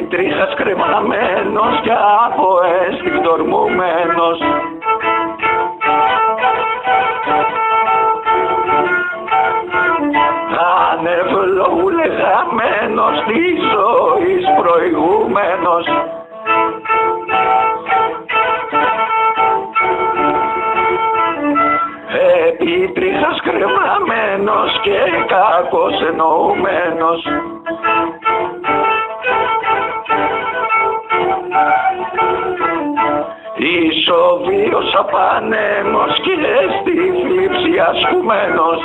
τρίχας κρεμαμένος και από αισθηκτορμούμενος ανευλογουλεγαμένος της ζωής προηγούμενος. Επί τρίχας κρεμαμένος και κακός εννοούμενος Ισοβίος απανέμος και στη θλίψη ασκουμένος